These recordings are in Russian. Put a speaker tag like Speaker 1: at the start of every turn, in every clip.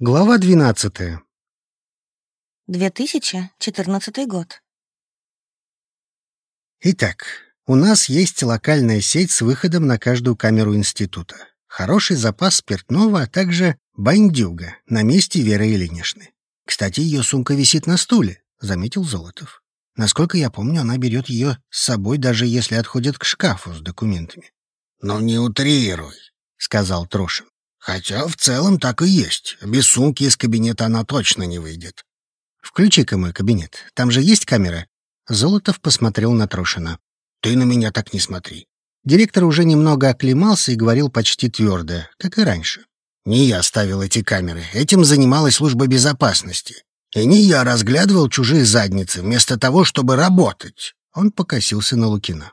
Speaker 1: Глава 12.
Speaker 2: 2014 год.
Speaker 1: Итак, у нас есть локальная сеть с выходом на каждую камеру института. Хороший запас спиртного, а также бандюга на месте Веры Ильиничны. Кстати, ее сумка висит на стуле, заметил Золотов. Насколько я помню, она берет ее с собой, даже если отходит к шкафу с документами.
Speaker 3: «Ну не утрируй», — сказал Трошин. «Хотя в целом так и есть. Без сумки из кабинета она точно не выйдет».
Speaker 1: «Включи-ка мой кабинет. Там же есть камера?» Золотов посмотрел на Трошина.
Speaker 3: «Ты на меня так не смотри».
Speaker 1: Директор уже немного оклемался и говорил почти твердо, как и раньше.
Speaker 3: «Не я ставил эти камеры. Этим занималась служба безопасности. И не я разглядывал чужие задницы вместо того, чтобы работать».
Speaker 1: Он покосился на Лукина.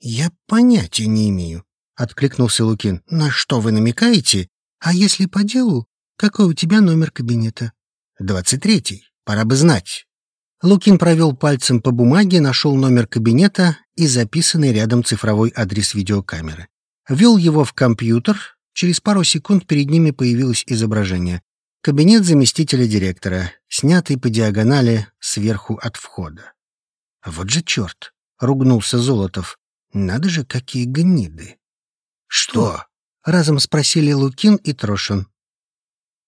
Speaker 1: «Я понятия не имею», — откликнулся Лукин. «На что вы намекаете? А если по делу, какой у тебя номер кабинета?» «Двадцать третий. Пора бы знать». Лукин провел пальцем по бумаге, нашел номер кабинета и записанный рядом цифровой адрес видеокамеры. Ввел его в компьютер. Через пару секунд перед ними появилось изображение. Кабинет заместителя директора, снятый по диагонали сверху от входа. «Вот же черт!» — ругнулся Золотов. «Надо же, какие гниды!»
Speaker 3: «Что?»
Speaker 1: — разом спросили Лукин и Трошин.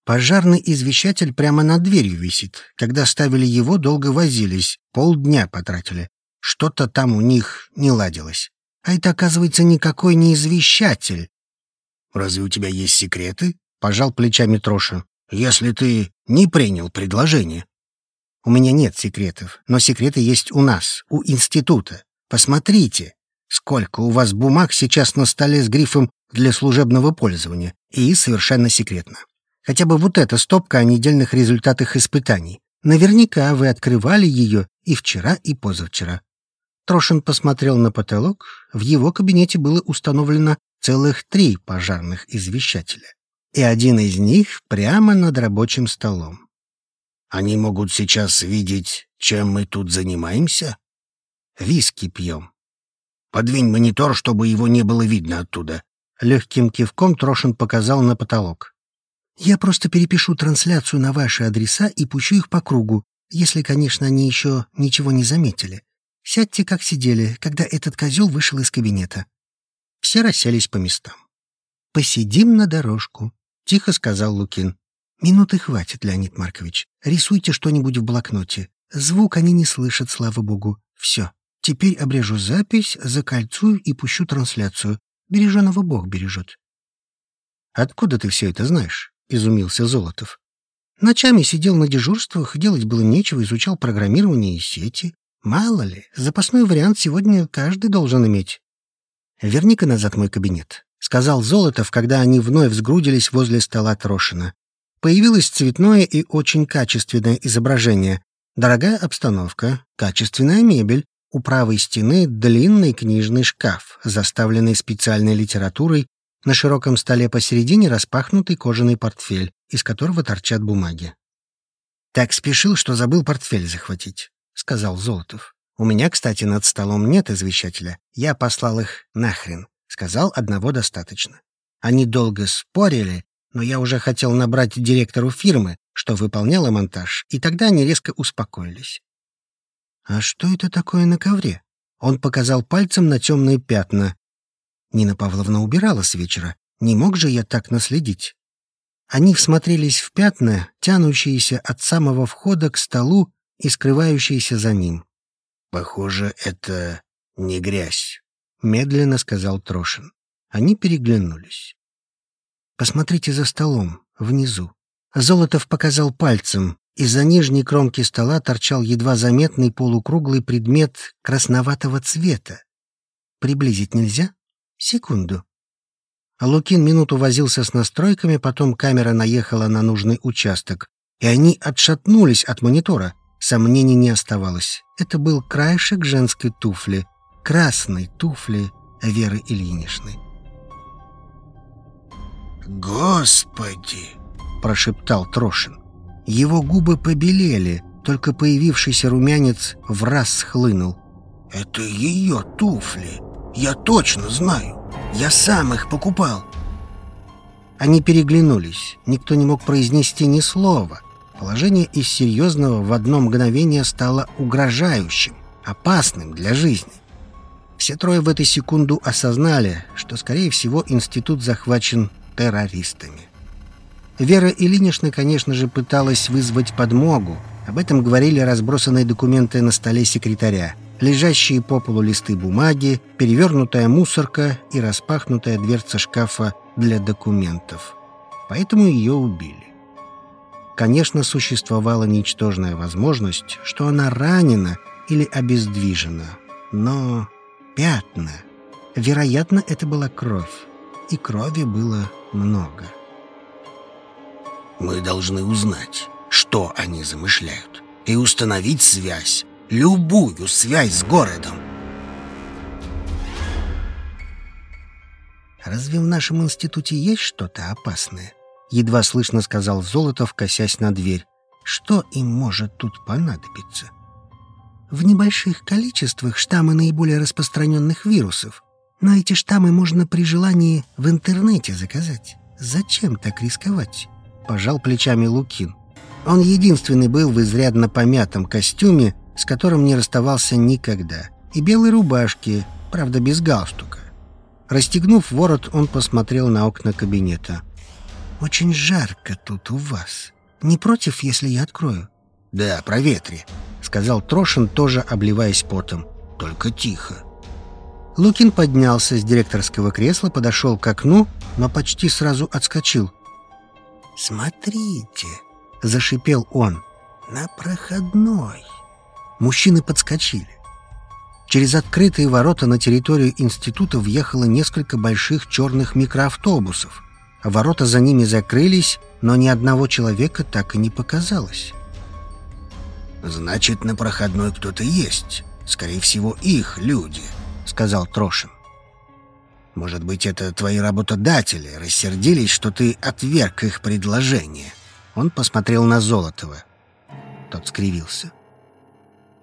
Speaker 1: Пожарный извещатель прямо над дверью висит. Когда ставили его, долго возились, полдня потратили. Что-то там у них не ладилось. А это, оказывается, никакой не извещатель.
Speaker 3: «Разве у тебя есть секреты?»
Speaker 1: — пожал плечами Троша.
Speaker 3: «Если ты не принял предложение».
Speaker 1: «У меня нет секретов, но секреты есть у нас, у института. Посмотрите, сколько у вас бумаг сейчас на столе с грифом «для служебного пользования» и совершенно секретно. Хотя бы вот эта стопка о недельных результатах испытаний. Наверняка вы открывали ее и вчера, и позавчера. Трошин посмотрел на потолок. В его кабинете было установлено целых три пожарных извещателя. И один из них прямо над рабочим столом.
Speaker 3: «Они могут сейчас видеть, чем мы тут занимаемся?»
Speaker 1: «Виски пьем».
Speaker 3: «Подвинь монитор, чтобы его не было видно оттуда».
Speaker 1: Легким кивком Трошин показал на потолок. Я просто перепишу трансляцию на ваши адреса и пущу их по кругу, если, конечно, они еще ничего не заметили. Сядьте, как сидели, когда этот козел вышел из кабинета». Все расселись по местам. «Посидим на дорожку», — тихо сказал Лукин. «Минуты хватит, Леонид Маркович. Рисуйте что-нибудь в блокноте. Звук они не слышат, слава богу. Все. Теперь обрежу запись, закольцую и пущу трансляцию. Береженого Бог бережет». «Откуда ты все это знаешь?» — изумился Золотов. Ночами сидел на дежурствах, делать было нечего, изучал программирование и сети. Мало ли, запасной вариант сегодня каждый должен иметь. «Верни-ка назад мой кабинет», — сказал Золотов, когда они вновь сгрудились возле стола Трошина. Появилось цветное и очень качественное изображение. Дорогая обстановка, качественная мебель, у правой стены длинный книжный шкаф, заставленный специальной литературой на широком столе посередине распахнутый кожаный портфель, из которого торчат бумаги. «Так спешил, что забыл портфель захватить», — сказал Золотов. «У меня, кстати, над столом нет извещателя. Я послал их нахрен. Сказал, одного достаточно. Они долго спорили, но я уже хотел набрать директору фирмы, что выполняла монтаж, и тогда они резко успокоились. «А что это такое на ковре?» Он показал пальцем на темные пятна, Нина Павловна убирала с вечера. Не мог же я так наследить? Они всмотрелись в пятна, тянущиеся от самого входа к столу и скрывающиеся за ним.
Speaker 3: «Похоже, это не грязь», —
Speaker 1: медленно сказал Трошин. Они переглянулись. «Посмотрите за столом, внизу». Золотов показал пальцем. Из-за нижней кромки стола торчал едва заметный полукруглый предмет красноватого цвета. «Приблизить нельзя?» Секунду. Лукин минуту возился с настройками, потом камера наехала на нужный участок, и они отшатнулись от монитора. Сомнений не оставалось. Это был краешек женской туфли, красной туфли Веры Ильиничны.
Speaker 3: «Господи!» — прошептал Трошин.
Speaker 1: Его губы побелели, только появившийся румянец в раз схлынул.
Speaker 3: «Это ее туфли!» Я точно знаю. Я сам их покупал.
Speaker 1: Они переглянулись. Никто не мог произнести ни слова. Положение из серьезного в одно мгновение стало угрожающим, опасным для жизни. Все трое в эту секунду осознали, что, скорее всего, институт захвачен террористами. Вера Ильинична, конечно же, пыталась вызвать подмогу. Об этом говорили разбросанные документы на столе секретаря, лежащие по полу листы бумаги, перевернутая мусорка и распахнутая дверца шкафа для документов. Поэтому ее убили. Конечно, существовала ничтожная возможность, что она ранена или обездвижена. Но пятна... Вероятно, это была кровь. И крови было много.
Speaker 3: Мы должны узнать, что они замышляют, и установить связь, любую связь с городом.
Speaker 1: «Разве в нашем институте есть что-то опасное?» Едва слышно сказал Золотов, косясь на дверь. «Что им может тут понадобиться?» «В небольших количествах штаммы наиболее распространенных вирусов. Но эти штаммы можно при желании в интернете заказать. Зачем так рисковать?» Пожал плечами Лукин. Он единственный был в изрядно помятом костюме, с которым не расставался никогда, и белой рубашке, правда без галстука. Расстегнув ворот, он посмотрел на окна кабинета. «Очень жарко тут у вас. Не против, если я открою?»
Speaker 3: «Да, проветри», — сказал Трошин, тоже обливаясь потом. «Только тихо».
Speaker 1: Лукин поднялся с директорского кресла, подошел к окну, но почти сразу отскочил. «Смотрите!» — зашипел он. «На проходной!» Мужчины подскочили. Через открытые ворота на территорию института въехало несколько больших черных микроавтобусов. Ворота за ними закрылись, но ни одного человека так и не показалось.
Speaker 3: «Значит, на проходной кто-то есть. Скорее всего, их люди», — сказал Трошин. Может быть, это твои работодатели рассердились, что ты отверг их предложение. Он посмотрел на Золотова. Тот скривился.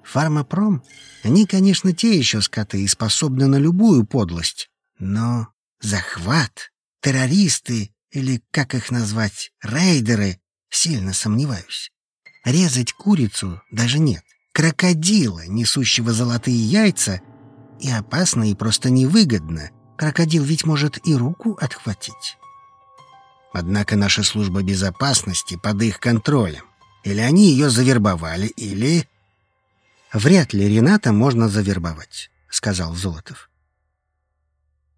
Speaker 1: Фармапром? Они, конечно, те еще скоты и способны на любую подлость. Но захват, террористы или, как их назвать, рейдеры, сильно сомневаюсь. Резать курицу даже нет. Крокодила, несущего золотые яйца, и опасно, и просто невыгодно — Крокодил ведь может и руку отхватить.
Speaker 3: Однако наша служба безопасности под их контролем. Или они ее завербовали, или...
Speaker 1: Вряд ли Рената можно завербовать, сказал Золотов.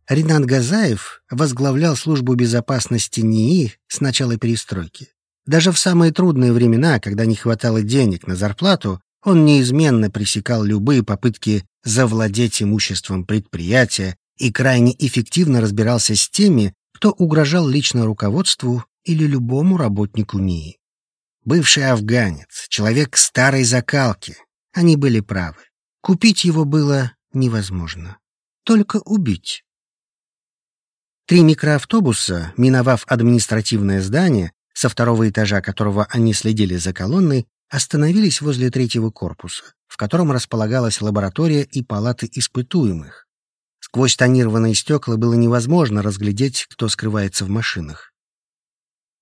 Speaker 1: Ренат Газаев возглавлял службу безопасности НИИ с начала перестройки. Даже в самые трудные времена, когда не хватало денег на зарплату, он неизменно пресекал любые попытки завладеть имуществом предприятия и крайне эффективно разбирался с теми, кто угрожал лично руководству или любому работнику НИИ. Бывший афганец, человек старой закалки. Они были правы. Купить его было невозможно. Только убить. Три микроавтобуса, миновав административное здание, со второго этажа которого они следили за колонной, остановились возле третьего корпуса, в котором располагалась лаборатория и палаты испытуемых. Сквозь тонированные стекла было невозможно разглядеть, кто скрывается в машинах.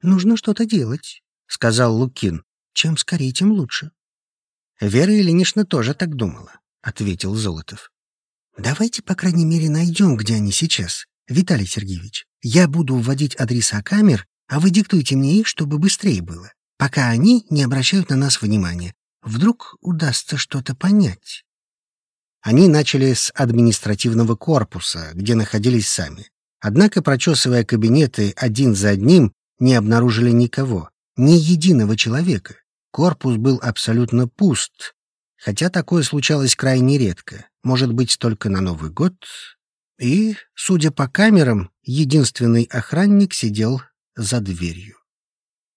Speaker 1: «Нужно что-то делать», — сказал Лукин. «Чем скорее, тем лучше». «Вера Ильинична тоже так думала», — ответил Золотов. «Давайте, по крайней мере, найдем, где они сейчас. Виталий Сергеевич, я буду вводить адреса камер, а вы диктуйте мне их, чтобы быстрее было, пока они не обращают на нас внимания. Вдруг удастся что-то понять». Они начали с административного корпуса, где находились сами. Однако, прочесывая кабинеты один за одним, не обнаружили никого, ни единого человека. Корпус был абсолютно пуст, хотя такое случалось крайне редко, может быть, только на Новый год. И, судя по камерам, единственный охранник сидел за дверью.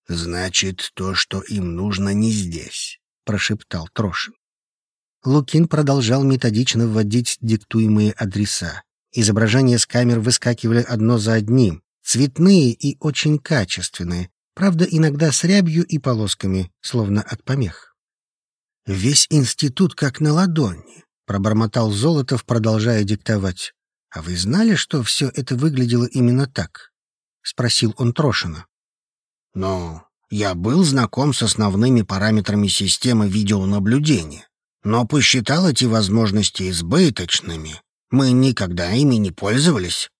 Speaker 3: «Значит, то, что им нужно, не здесь», — прошептал Трошин.
Speaker 1: Лукин продолжал методично вводить диктуемые адреса. Изображения с камер выскакивали одно за одним, цветные и очень качественные, правда, иногда с рябью и полосками, словно от помех. «Весь институт как на ладони», — пробормотал Золотов, продолжая диктовать. «А вы знали, что все это выглядело именно так?» спросил он Трошина.
Speaker 3: «Ну, я был знаком с основными параметрами системы видеонаблюдения, но посчитал эти возможности избыточными. Мы никогда ими не пользовались».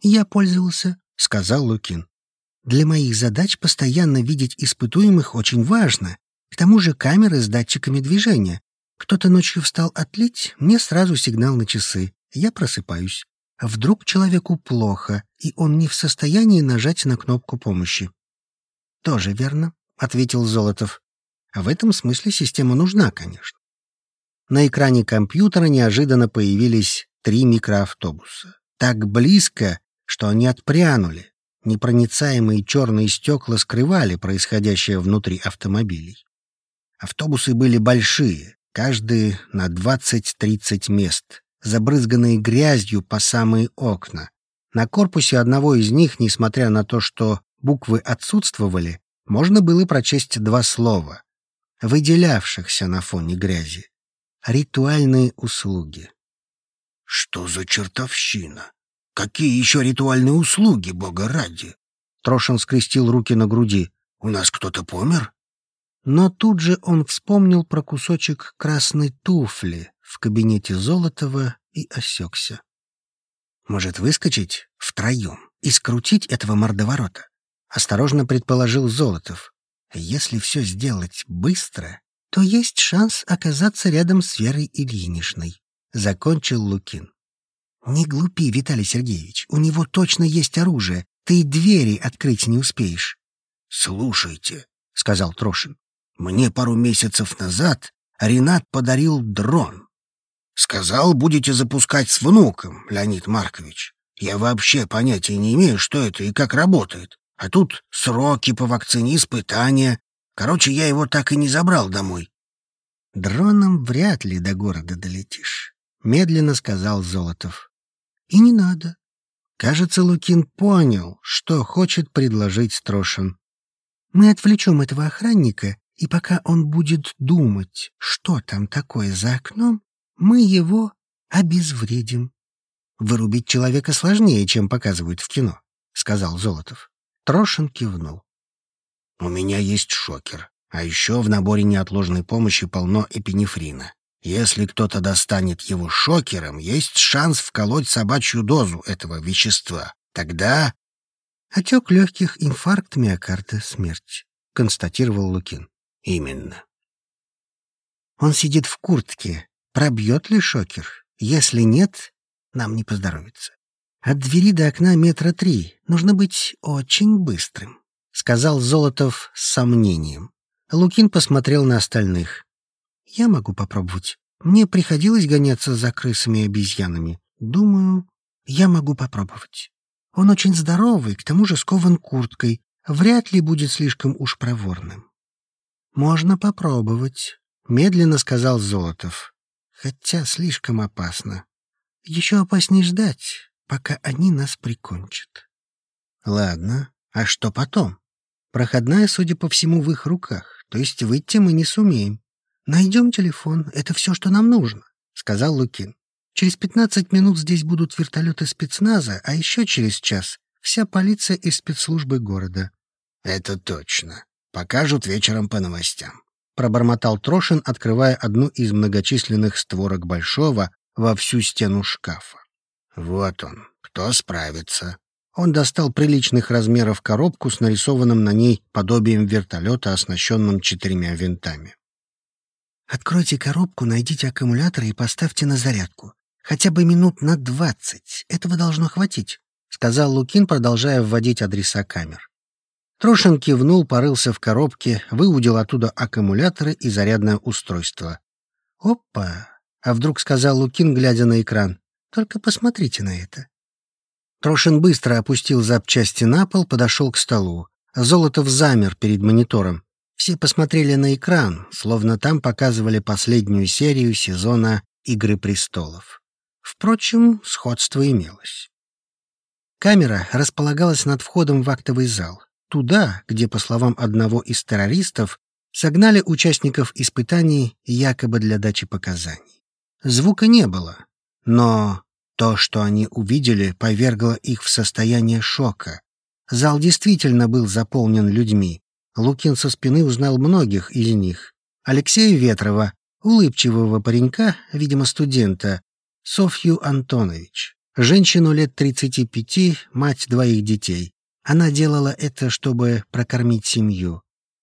Speaker 1: «Я пользовался», — сказал Лукин. «Для моих задач постоянно видеть испытуемых очень важно. К тому же камеры с датчиками движения. Кто-то ночью встал отлить, мне сразу сигнал на часы. Я просыпаюсь. Вдруг человеку плохо, и он не в состоянии нажать на кнопку помощи. «Тоже верно», — ответил Золотов. «В этом смысле система нужна, конечно». На экране компьютера неожиданно появились три микроавтобуса. Так близко, что они отпрянули. Непроницаемые черные стекла скрывали происходящее внутри автомобилей. Автобусы были большие, каждый на 20-30 мест, забрызганные грязью по самые окна. На корпусе одного из них, несмотря на то, что буквы отсутствовали, можно было прочесть два слова, выделявшихся на фоне грязи. Ритуальные услуги.
Speaker 3: «Что за чертовщина? Какие еще ритуальные услуги, бога ради?»
Speaker 1: Трошин скрестил руки на груди.
Speaker 3: «У нас кто-то помер?»
Speaker 1: Но тут же он вспомнил про кусочек красной туфли в кабинете Золотова и осекся. «Может, выскочить втроем и скрутить этого мордоворота?» — осторожно предположил Золотов. «Если все сделать быстро, то есть шанс оказаться рядом с Верой Ильиничной», — закончил Лукин. «Не глупи, Виталий Сергеевич, у него точно есть оружие, ты и двери открыть не успеешь».
Speaker 3: «Слушайте», — сказал Трошин, — «мне пару месяцев назад Ренат подарил дрон. Сказал, будете запускать с внуком, Леонид Маркович. Я вообще понятия не имею, что это и как работает. А тут сроки по вакцине, испытания. Короче, я его так и не забрал домой.
Speaker 1: Дроном вряд ли до города долетишь, медленно сказал Золотов. И не надо. Кажется, Лукин понял, что хочет предложить Строшин. Мы отвлечем этого охранника, и пока он будет думать, что там такое за окном, мы его обезвредим. Вырубить человека сложнее, чем показывают в кино, сказал Золотов. Трошин кивнул.
Speaker 3: У меня есть шокер, а еще в наборе неотложной помощи полно эпинефрина. Если кто-то достанет его шокером, есть шанс вколоть собачью дозу этого вещества. Тогда...
Speaker 1: Отек легких, инфаркт миокарда, смерть, констатировал Лукин.
Speaker 3: Именно.
Speaker 1: Он сидит в куртке, Пробьет ли шокер? Если нет, нам не поздоровится. От двери до окна метра три. Нужно быть очень быстрым, — сказал Золотов с сомнением. Лукин посмотрел на остальных. Я могу попробовать. Мне приходилось гоняться за крысами и обезьянами. Думаю, я могу попробовать. Он очень здоровый, к тому же скован курткой. Вряд ли будет слишком уж проворным. Можно попробовать, — медленно сказал Золотов хотя слишком опасно. Еще опаснее ждать, пока они нас прикончат. Ладно, а что потом? Проходная, судя по всему, в их руках, то есть выйти мы не сумеем. Найдем телефон, это все, что нам нужно, сказал Лукин. Через пятнадцать минут здесь будут вертолеты спецназа, а еще через час вся полиция и спецслужбы города.
Speaker 3: Это точно. Покажут вечером по новостям.
Speaker 1: — пробормотал Трошин, открывая одну из многочисленных створок большого во всю стену шкафа.
Speaker 3: «Вот он. Кто справится?»
Speaker 1: Он достал приличных размеров коробку с нарисованным на ней подобием вертолета, оснащенным четырьмя винтами. «Откройте коробку, найдите аккумулятор и поставьте на зарядку. Хотя бы минут на двадцать. Этого должно хватить», — сказал Лукин, продолжая вводить адреса камер. Трошин кивнул, порылся в коробке, выудил оттуда аккумуляторы и зарядное устройство. «Опа!» — а вдруг сказал Лукин, глядя на экран. «Только посмотрите на это». Трошин быстро опустил запчасти на пол, подошел к столу. Золотов замер перед монитором. Все посмотрели на экран, словно там показывали последнюю серию сезона «Игры престолов». Впрочем, сходство имелось. Камера располагалась над входом в актовый зал туда, где, по словам одного из террористов, согнали участников испытаний якобы для дачи показаний. Звука не было, но то, что они увидели, повергло их в состояние шока. Зал действительно был заполнен людьми. Лукин со спины узнал многих из них. Алексея Ветрова, улыбчивого паренька, видимо, студента, Софью Антонович, женщину лет 35, мать двоих детей. Она делала это, чтобы прокормить семью.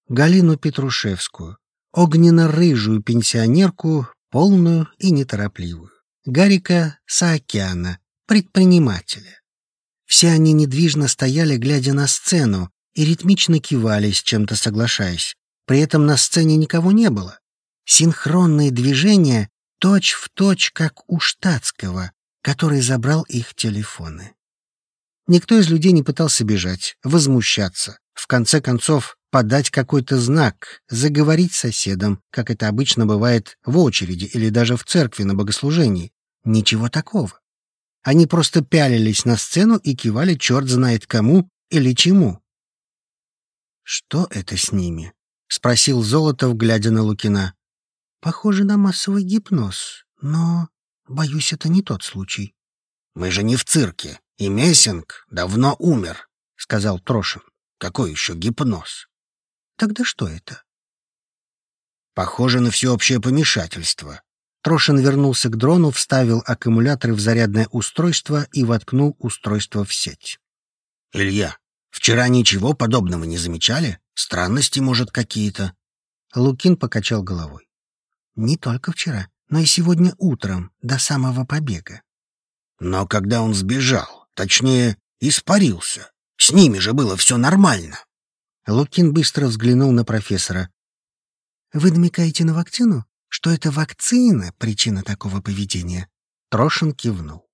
Speaker 1: Галину Петрушевскую, огненно-рыжую пенсионерку, полную и неторопливую. Гарика Саакяна, предпринимателя. Все они недвижно стояли, глядя на сцену, и ритмично кивали, с чем-то соглашаясь. При этом на сцене никого не было. Синхронные движения точь в точь, как у штатского, который забрал их телефоны. Никто из людей не пытался бежать, возмущаться, в конце концов подать какой-то знак, заговорить с соседом, как это обычно бывает в очереди или даже в церкви на богослужении. Ничего такого. Они просто пялились на сцену и кивали черт знает кому или чему. «Что это с ними?» — спросил Золотов, глядя на Лукина. «Похоже на массовый гипноз, но, боюсь, это не тот случай».
Speaker 3: «Мы же не в цирке, и Мессинг давно умер», — сказал Трошин. «Какой еще гипноз?»
Speaker 1: «Тогда что это?»
Speaker 3: «Похоже на всеобщее помешательство.
Speaker 1: Трошин вернулся к дрону, вставил аккумуляторы в зарядное устройство и воткнул устройство в сеть.
Speaker 3: «Илья, вчера ничего подобного не замечали? Странности, может, какие-то?»
Speaker 1: Лукин покачал головой. «Не только вчера, но и сегодня утром, до самого побега».
Speaker 3: «Но когда он сбежал, точнее, испарился, с ними же было все нормально».
Speaker 1: Лукин быстро взглянул на профессора. «Вы намекаете на вакцину?» Что это вакцина — причина такого поведения. Трошин кивнул.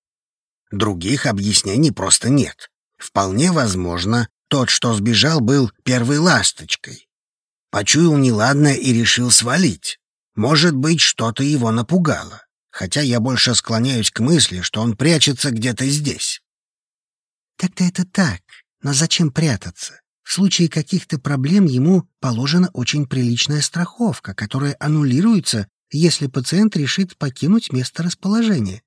Speaker 3: Других объяснений просто нет. Вполне возможно, тот, что сбежал, был первой ласточкой. Почуял неладное и решил свалить. Может быть, что-то его напугало. Хотя я больше склоняюсь к мысли, что он прячется где-то здесь.
Speaker 1: Так-то это так, но зачем прятаться? В случае каких-то проблем ему положена очень приличная страховка, которая аннулируется, если пациент решит покинуть место расположения.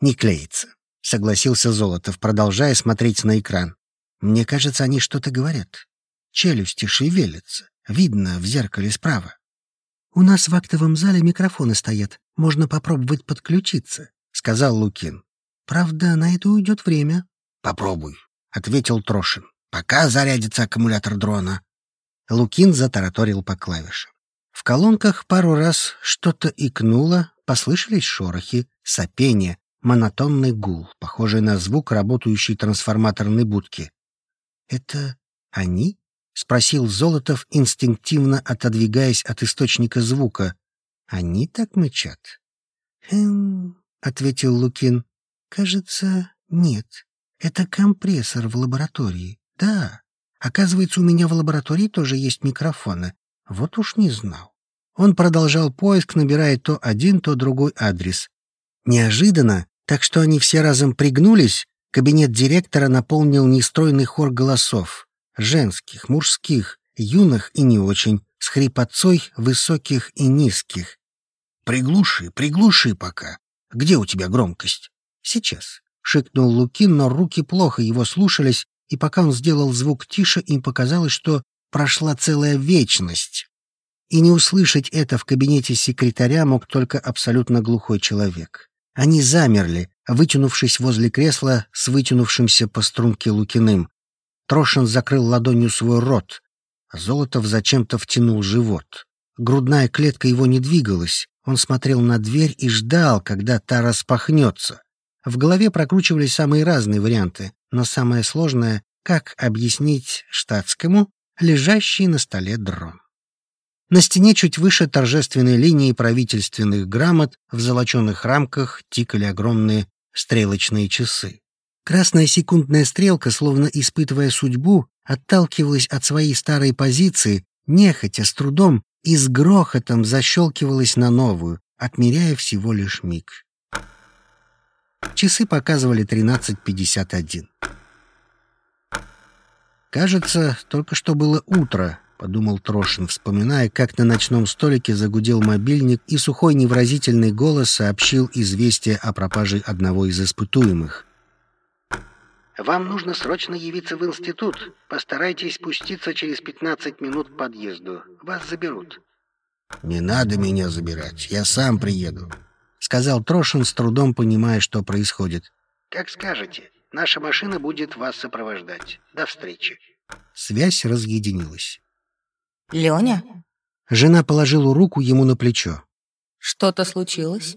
Speaker 1: «Не клеится», — согласился Золотов, продолжая смотреть на экран. «Мне кажется, они что-то говорят. Челюсти шевелятся. Видно в зеркале справа». «У нас в актовом зале микрофоны стоят. Можно попробовать подключиться», — сказал Лукин. «Правда, на это уйдет время».
Speaker 3: «Попробуй», — ответил Трошин. Пока зарядится аккумулятор дрона.
Speaker 1: Лукин затараторил по клавишам. В колонках пару раз что-то икнуло, послышались шорохи, сопение, монотонный гул, похожий на звук работающей трансформаторной будки. «Это они?» — спросил Золотов, инстинктивно отодвигаясь от источника звука. «Они так мычат?» «Эм...» — ответил Лукин. «Кажется, нет. Это компрессор в лаборатории. Да, оказывается, у меня в лаборатории тоже есть микрофоны. Вот уж не знал. Он продолжал поиск, набирая то один, то другой адрес. Неожиданно, так что они все разом пригнулись, кабинет директора наполнил нестройный хор голосов. Женских, мужских, юных и не очень, с хрипотцой высоких и низких.
Speaker 3: «Приглуши, приглуши пока. Где у тебя громкость?»
Speaker 1: «Сейчас», — шикнул Лукин, но руки плохо его слушались, и пока он сделал звук тише, им показалось, что прошла целая вечность. И не услышать это в кабинете секретаря мог только абсолютно глухой человек. Они замерли, вытянувшись возле кресла с вытянувшимся по струнке Лукиным. Трошин закрыл ладонью свой рот. Золотов зачем-то втянул живот. Грудная клетка его не двигалась. Он смотрел на дверь и ждал, когда та распахнется. В голове прокручивались самые разные варианты но самое сложное — как объяснить штатскому лежащий на столе дрон. На стене чуть выше торжественной линии правительственных грамот в золоченых рамках тикали огромные стрелочные часы. Красная секундная стрелка, словно испытывая судьбу, отталкивалась от своей старой позиции, нехотя, с трудом и с грохотом защелкивалась на новую, отмеряя всего лишь миг. Часы показывали 13.51. «Кажется, только что было утро», — подумал Трошин, вспоминая, как на ночном столике загудел мобильник, и сухой невразительный голос сообщил известие о пропаже одного из испытуемых.
Speaker 4: Вам нужно срочно явиться в институт. Постарайтесь спуститься через 15 минут к подъезду. Вас заберут».
Speaker 1: «Не надо меня забирать, я сам приеду», — сказал Трошин, с трудом понимая, что происходит.
Speaker 4: «Как скажете. Наша машина будет вас сопровождать. До встречи».
Speaker 1: Связь разъединилась.
Speaker 2: Леня,
Speaker 1: Жена положила руку ему на плечо.
Speaker 2: что-то случилось?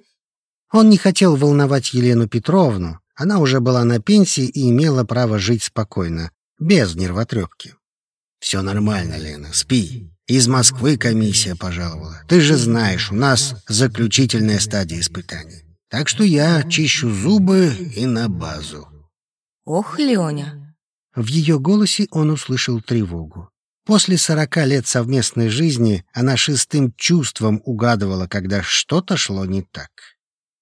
Speaker 1: Он не хотел волновать Елену Петровну. Она уже была на пенсии и имела право жить спокойно, без нервотрепки. «Все нормально, Лена, спи. Из Москвы комиссия пожаловала. Ты же знаешь, у нас заключительная стадия испытаний. Так что я чищу зубы и на базу».
Speaker 2: Ох, Леня.
Speaker 1: В ее голосе он услышал тревогу. После сорока лет совместной жизни она шестым чувством угадывала, когда что-то шло не так.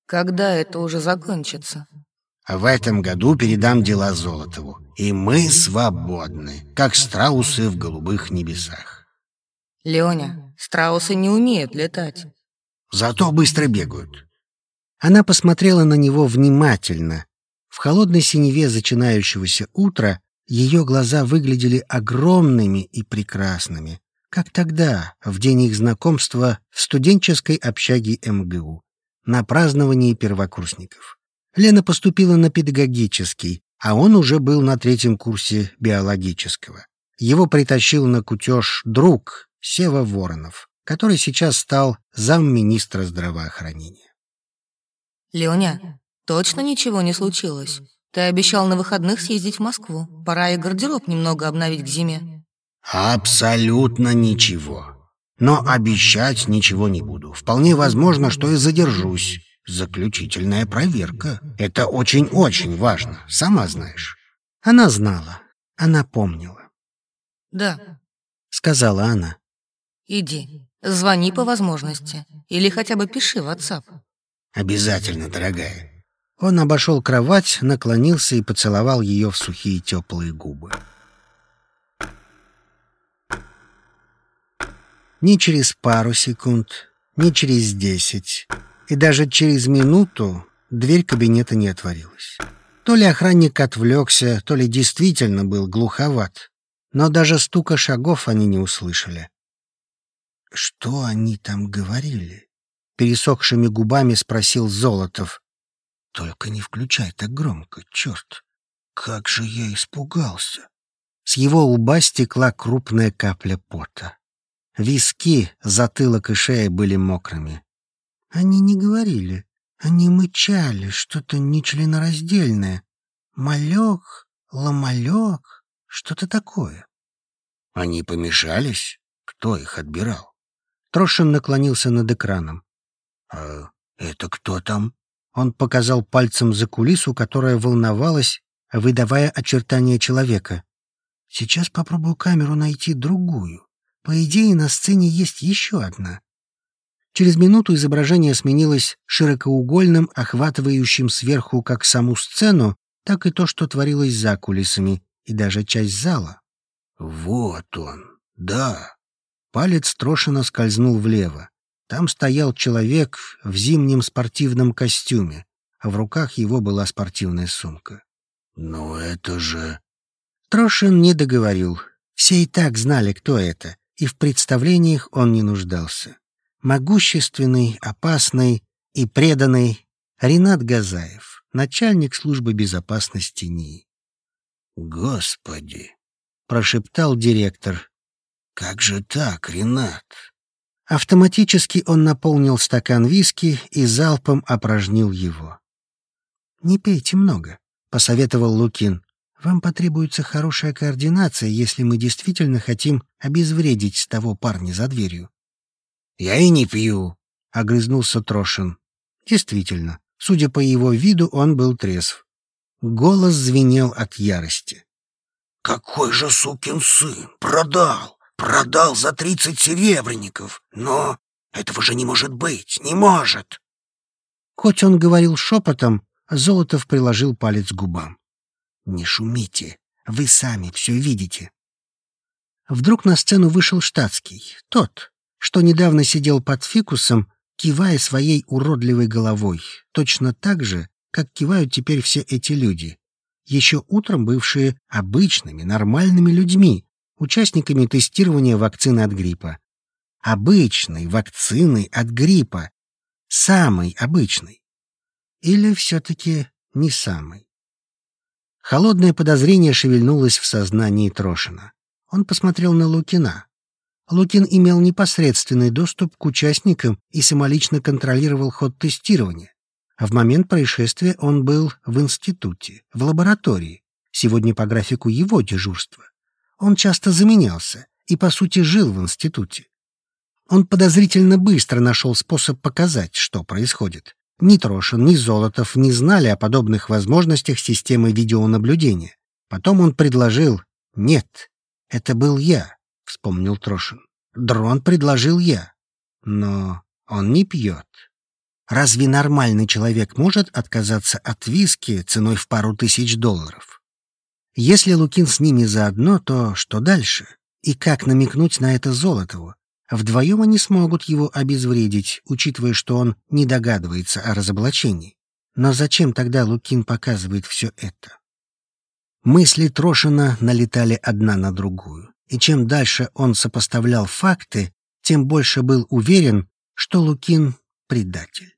Speaker 2: Когда это уже закончится?
Speaker 1: А в этом году передам дела Золотову. И мы свободны, как страусы в голубых небесах.
Speaker 2: Леня, страусы не умеют летать.
Speaker 1: Зато быстро бегают. Она посмотрела на него внимательно. В холодной синеве начинающегося утра ее глаза выглядели огромными и прекрасными, как тогда, в день их знакомства в студенческой общаге МГУ, на праздновании первокурсников. Лена поступила на педагогический, а он уже был на третьем курсе биологического. Его притащил на кутеж друг Сева Воронов, который сейчас стал замминистра здравоохранения.
Speaker 2: Леня, точно ничего не случилось? Ты обещал на выходных съездить в Москву. Пора и гардероб немного обновить к зиме.
Speaker 1: Абсолютно ничего. Но обещать ничего не буду. Вполне возможно, что и задержусь. Заключительная проверка. Это очень-очень важно, сама знаешь. Она знала, она помнила,
Speaker 2: Да,
Speaker 1: сказала она.
Speaker 2: Иди. Звони по возможности. Или хотя бы пиши в WhatsApp.
Speaker 1: Обязательно, дорогая. Он обошел кровать, наклонился и поцеловал ее в сухие теплые губы. Ни через пару секунд, ни через десять, и даже через минуту дверь кабинета не отворилась. То ли охранник отвлекся, то ли действительно был глуховат, но даже стука шагов они не услышали. «Что они там говорили?» — пересохшими губами спросил Золотов. «Только не включай так громко, черт! Как же я испугался!» С его лба стекла крупная капля пота. Виски, затылок и шея были мокрыми. Они не говорили. Они мычали, что-то нечленораздельное. Малек, ломалек, что-то такое. Они помешались? Кто их отбирал? Трошин наклонился над экраном. «А это кто там?» Он показал пальцем за кулису, которая волновалась, выдавая очертания человека. «Сейчас попробую камеру найти другую. По идее, на сцене есть еще одна». Через минуту изображение сменилось широкоугольным, охватывающим сверху как саму сцену, так и то, что творилось за кулисами, и даже часть зала. «Вот он, да». Палец Трошина скользнул влево. Там стоял человек в зимнем спортивном костюме, а в руках его была спортивная сумка. «Но это же...» Трошин не договорил. Все и так знали, кто это, и в представлениях он не нуждался. Могущественный, опасный и преданный Ренат Газаев, начальник службы безопасности НИИ. «Господи!» — прошептал директор. «Как же так, Ренат?» Автоматически он наполнил стакан виски и залпом опорожнил его. «Не пейте много», — посоветовал Лукин. «Вам потребуется хорошая координация, если мы действительно хотим обезвредить того парня за дверью». «Я и не пью», — огрызнулся Трошин. Действительно, судя по его виду, он был трезв. Голос звенел от ярости. «Какой же сукин сын! Продал! Продал за тридцать серебряников! Но этого же не может быть! Не может!» Хоть он говорил шепотом, Золотов приложил палец к губам. «Не шумите, вы сами все видите». Вдруг на сцену вышел штатский, тот, что недавно сидел под фикусом, кивая своей уродливой головой, точно так же, как кивают теперь все эти люди. еще утром бывшие обычными, нормальными людьми, участниками тестирования вакцины от гриппа. Обычной вакцины от гриппа. Самой обычной. Или все-таки не самой. Холодное подозрение шевельнулось в сознании Трошина. Он посмотрел на Лукина. Лукин имел непосредственный доступ к участникам и самолично контролировал ход тестирования. А в момент происшествия он был в институте, в лаборатории. Сегодня по графику его дежурства. Он часто заменялся и, по сути, жил в институте. Он подозрительно быстро нашел способ показать, что происходит. Ни Трошин, ни Золотов не знали о подобных возможностях системы видеонаблюдения. Потом он предложил «Нет, это был я», — вспомнил Трошин. «Дрон предложил я, но он не пьет». Разве нормальный человек может отказаться от виски ценой в пару тысяч долларов? Если Лукин с ними заодно, то что дальше? И как намекнуть на это Золотову? Вдвоем они смогут его обезвредить, учитывая, что он не догадывается о разоблачении. Но зачем тогда Лукин показывает все это? Мысли Трошина налетали одна на другую, и чем дальше он сопоставлял факты, тем больше был уверен, что Лукин — предатель.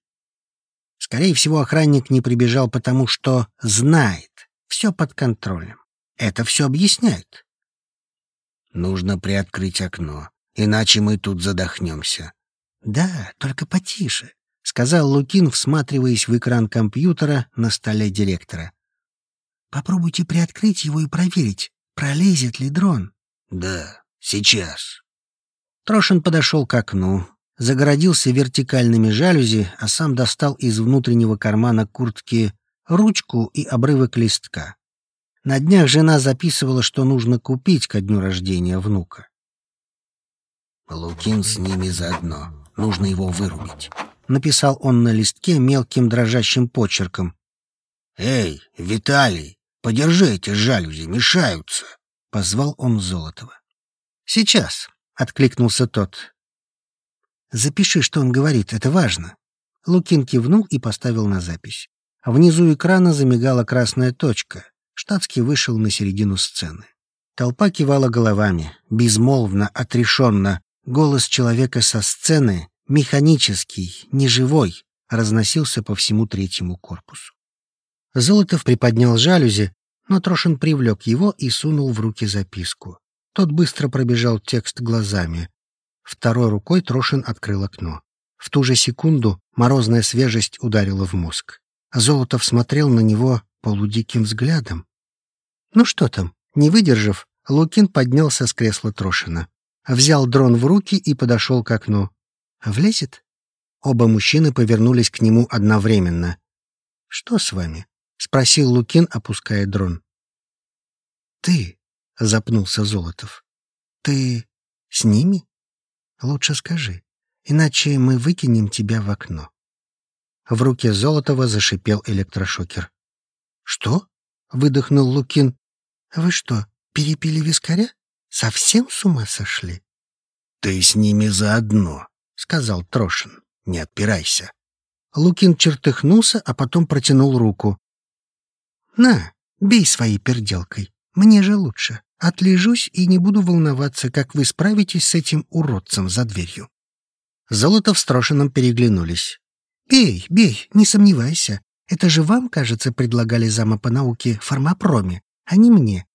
Speaker 1: Скорее всего, охранник не прибежал потому, что знает, все под контролем. Это все объясняет.
Speaker 3: Нужно приоткрыть окно, иначе мы тут задохнемся.
Speaker 1: Да, только потише, сказал Лукин, всматриваясь в экран компьютера на столе директора. Попробуйте приоткрыть его и проверить, пролезет ли дрон.
Speaker 3: Да, сейчас.
Speaker 1: Трошин подошел к окну, загородился вертикальными жалюзи, а сам достал из внутреннего кармана куртки ручку и обрывок листка. На днях жена записывала, что нужно купить ко дню рождения внука.
Speaker 3: «Лукин с ними заодно. Нужно его вырубить», —
Speaker 1: написал он на листке мелким дрожащим почерком.
Speaker 3: «Эй, Виталий, подержи эти жалюзи, мешаются», —
Speaker 1: позвал он Золотова. «Сейчас», — откликнулся тот. Запиши, что он говорит, это важно. Лукин кивнул и поставил на запись. Внизу экрана замигала красная точка. Штатский вышел на середину сцены. Толпа кивала головами, безмолвно, отрешенно. Голос человека со сцены, механический, неживой, разносился по всему третьему корпусу. Золотов приподнял жалюзи, но Трошин привлек его и сунул в руки записку. Тот быстро пробежал текст глазами. Второй рукой Трошин открыл окно. В ту же секунду морозная свежесть ударила в мозг. Золотов смотрел на него полудиким взглядом. Ну что там? Не выдержав, Лукин поднялся с кресла Трошина. Взял дрон в руки и подошел к окну. «Влезет?» Оба мужчины повернулись к нему одновременно. «Что с вами?» — спросил Лукин, опуская дрон. «Ты», — запнулся Золотов, — «ты с ними?» Лучше скажи, иначе мы выкинем тебя в окно. В руке Золотова зашипел электрошокер. «Что?» — выдохнул Лукин. «Вы что, перепили вискаря? Совсем с ума сошли?»
Speaker 3: «Ты с ними заодно», — сказал Трошин. «Не отпирайся».
Speaker 1: Лукин чертыхнулся, а потом протянул руку. «На, бей своей перделкой. Мне же лучше». Отлежусь и не буду волноваться, как вы справитесь с этим уродцем за дверью. Золотов с Трошиным переглянулись. «Бей, бей, не сомневайся. Это же вам, кажется, предлагали зама по науке фармапроме, а не мне.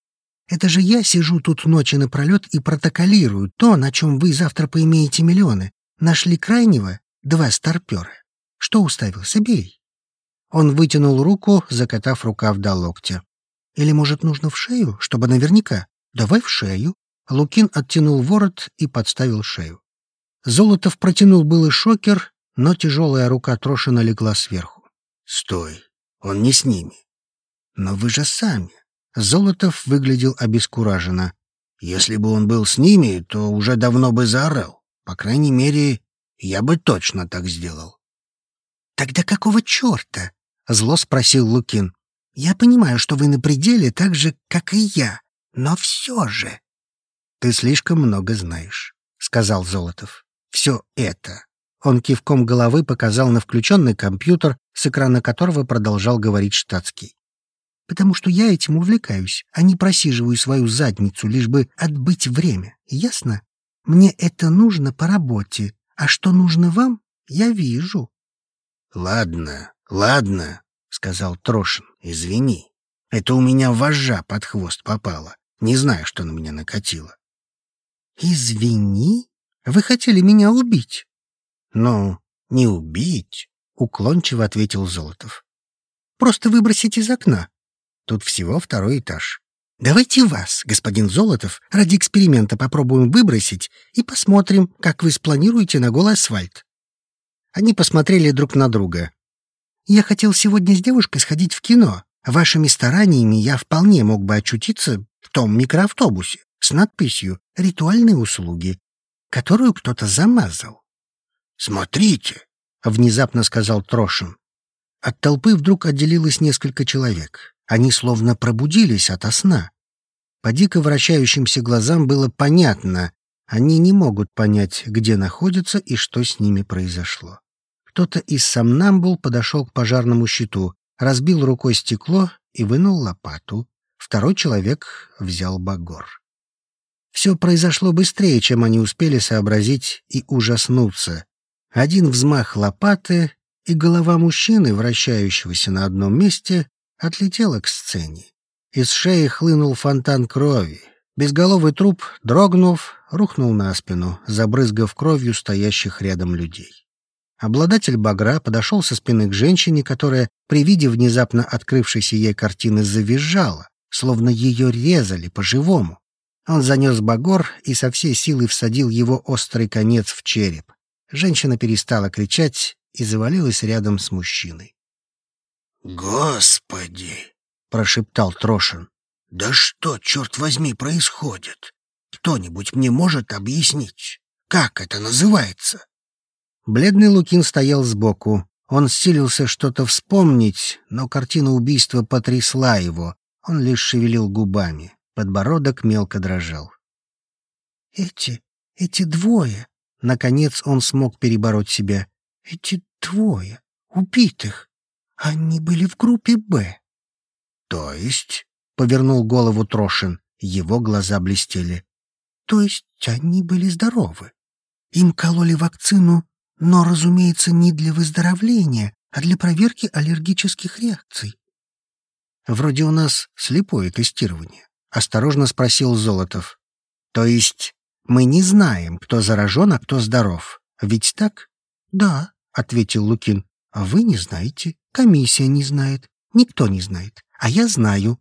Speaker 1: Это же я сижу тут ночи напролет и протоколирую то, на чем вы завтра поимеете миллионы. Нашли крайнего — два старпера. Что уставился? Бей». Он вытянул руку, закатав рукав до локтя. «Или, может, нужно в шею, чтобы наверняка?» «Давай в шею». Лукин оттянул ворот и подставил шею. Золотов протянул было шокер, но тяжелая рука Трошина легла сверху.
Speaker 3: «Стой, он не с ними».
Speaker 1: «Но вы же сами». Золотов выглядел обескураженно.
Speaker 3: «Если бы он был с ними, то уже давно бы заорал. По крайней мере, я бы точно так сделал».
Speaker 1: «Тогда какого черта?» — зло спросил Лукин. «Я понимаю, что вы на пределе так же, как и я. Но все же... — Ты слишком много знаешь, — сказал Золотов. — Все это. Он кивком головы показал на включенный компьютер, с экрана которого продолжал говорить штатский. потому что я этим увлекаюсь, а не просиживаю свою задницу, лишь бы отбыть время. Ясно? Мне это нужно по работе, а что нужно вам, я вижу.
Speaker 3: — Ладно, ладно, — сказал Трошин, — извини. Это у меня вожжа под хвост попала. Не знаю, что на меня накатило.
Speaker 1: — Извини? Вы хотели меня убить?
Speaker 3: — Ну, не убить, — уклончиво ответил Золотов.
Speaker 1: — Просто выбросить из окна. Тут всего второй этаж. Давайте вас, господин Золотов, ради эксперимента попробуем выбросить и посмотрим, как вы спланируете на голый асфальт. Они посмотрели друг на друга. Я хотел сегодня с девушкой сходить в кино. Вашими стараниями я вполне мог бы очутиться в том микроавтобусе с надписью «Ритуальные услуги», которую кто-то замазал.
Speaker 3: «Смотрите», — внезапно сказал Трошин.
Speaker 1: От толпы вдруг отделилось несколько человек. Они словно пробудились ото сна. По дико вращающимся глазам было понятно, они не могут понять, где находятся и что с ними произошло. Кто-то из сомнамбул подошел к пожарному щиту, разбил рукой стекло и вынул лопату. Второй человек взял багор. Все произошло быстрее, чем они успели сообразить и ужаснуться. Один взмах лопаты, и голова мужчины, вращающегося на одном месте, отлетела к сцене. Из шеи хлынул фонтан крови. Безголовый труп, дрогнув, рухнул на спину, забрызгав кровью стоящих рядом людей. Обладатель багра подошел со спины к женщине, которая при виде внезапно открывшейся ей картины завизжала, словно ее резали по-живому. Он занес багор и со всей силы всадил его острый конец в череп. Женщина перестала кричать и завалилась рядом с мужчиной.
Speaker 3: «Господи!» — прошептал Трошин. «Да что, черт возьми, происходит? Кто-нибудь мне может объяснить, как это называется?»
Speaker 1: Бледный Лукин стоял сбоку. Он силился что-то вспомнить, но картина убийства потрясла его. Он лишь шевелил губами. Подбородок мелко дрожал. «Эти, эти двое!» Наконец он смог перебороть себя. «Эти двое, убитых!» Они были в группе «Б».
Speaker 3: «То есть?»
Speaker 1: — повернул голову Трошин. Его глаза блестели. «То есть они были здоровы. Им кололи вакцину, но, разумеется, не для выздоровления, а для проверки аллергических реакций». «Вроде у нас слепое тестирование», — осторожно спросил Золотов. «То есть мы не знаем, кто заражен, а кто здоров. Ведь так?» «Да», — ответил Лукин. «А вы не знаете». Комиссия не знает, никто не знает, а я знаю.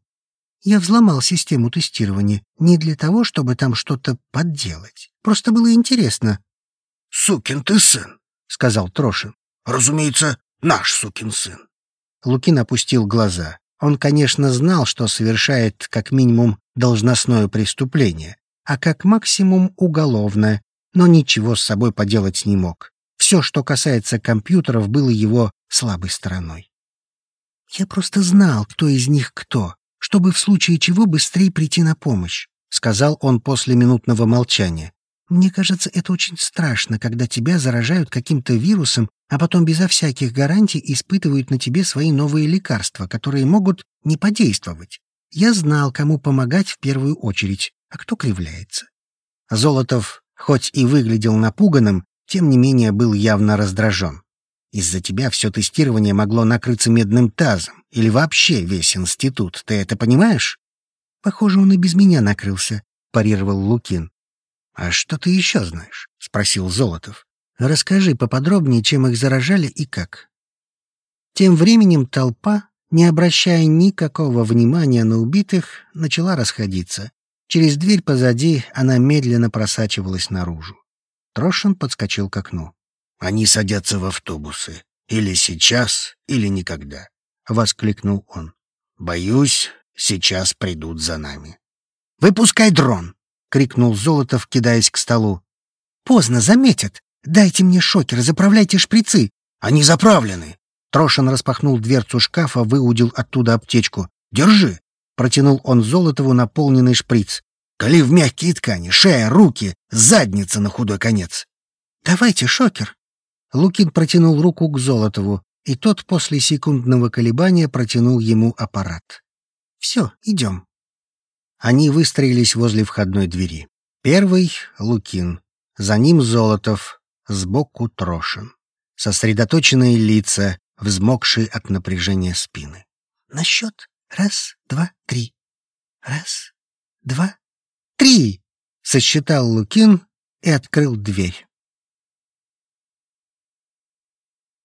Speaker 1: Я взломал систему тестирования не для того, чтобы там что-то подделать. Просто было интересно.
Speaker 3: — Сукин ты сын, — сказал Трошин. — Разумеется, наш сукин сын.
Speaker 1: Лукин опустил глаза. Он, конечно, знал, что совершает как минимум должностное преступление, а как максимум уголовное, но ничего с собой поделать не мог. Все, что касается компьютеров, было его слабой стороной. «Я просто знал, кто из них кто, чтобы в случае чего быстрее прийти на помощь», — сказал он после минутного молчания. «Мне кажется, это очень страшно, когда тебя заражают каким-то вирусом, а потом безо всяких гарантий испытывают на тебе свои новые лекарства, которые могут не подействовать. Я знал, кому помогать в первую очередь, а кто кривляется». Золотов, хоть и выглядел напуганным, тем не менее был явно раздражен. Из-за тебя все тестирование могло накрыться медным тазом. Или вообще весь институт. Ты это понимаешь? Похоже, он и без меня накрылся, парировал Лукин. А что ты еще знаешь? Спросил Золотов. Расскажи поподробнее, чем их заражали и как. Тем временем толпа, не обращая никакого внимания на убитых, начала расходиться. Через дверь позади она медленно просачивалась наружу. Трошин подскочил к окну.
Speaker 3: Они садятся в автобусы. Или сейчас, или никогда. — воскликнул он. «Боюсь, сейчас придут за нами».
Speaker 1: «Выпускай дрон!» — крикнул Золотов, кидаясь к столу. «Поздно, заметят. Дайте мне шокер, заправляйте шприцы».
Speaker 3: «Они заправлены!»
Speaker 1: Трошин распахнул дверцу шкафа, выудил оттуда аптечку. «Держи!» — протянул он Золотову наполненный шприц.
Speaker 3: «Коли в мягкие ткани, шея, руки, задница на худой конец!»
Speaker 1: «Давайте шокер!» Лукин протянул руку к Золотову, и тот после секундного колебания протянул ему аппарат.
Speaker 5: Все, идем.
Speaker 1: Они выстроились возле входной двери. Первый — Лукин, за ним Золотов, сбоку Трошин. Сосредоточенные лица, взмокшие от напряжения спины.
Speaker 5: На счет. Раз, два, три. Раз, два, три. Сосчитал Лукин и открыл дверь.